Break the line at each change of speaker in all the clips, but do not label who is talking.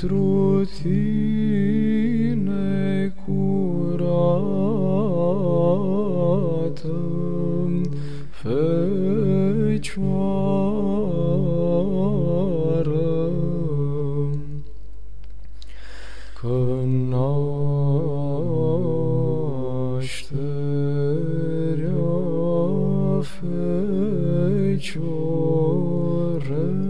pentru tine curată, Fecioară. Că nașterea Fecioarei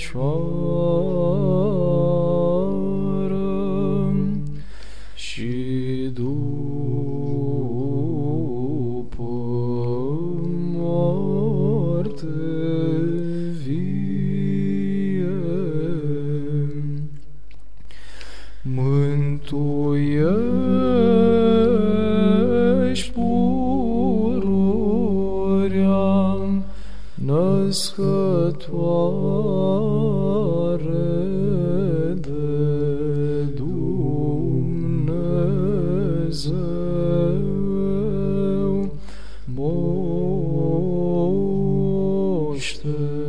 Fecioară și după moarte vie. Mântuiești pururea născătoare Christus.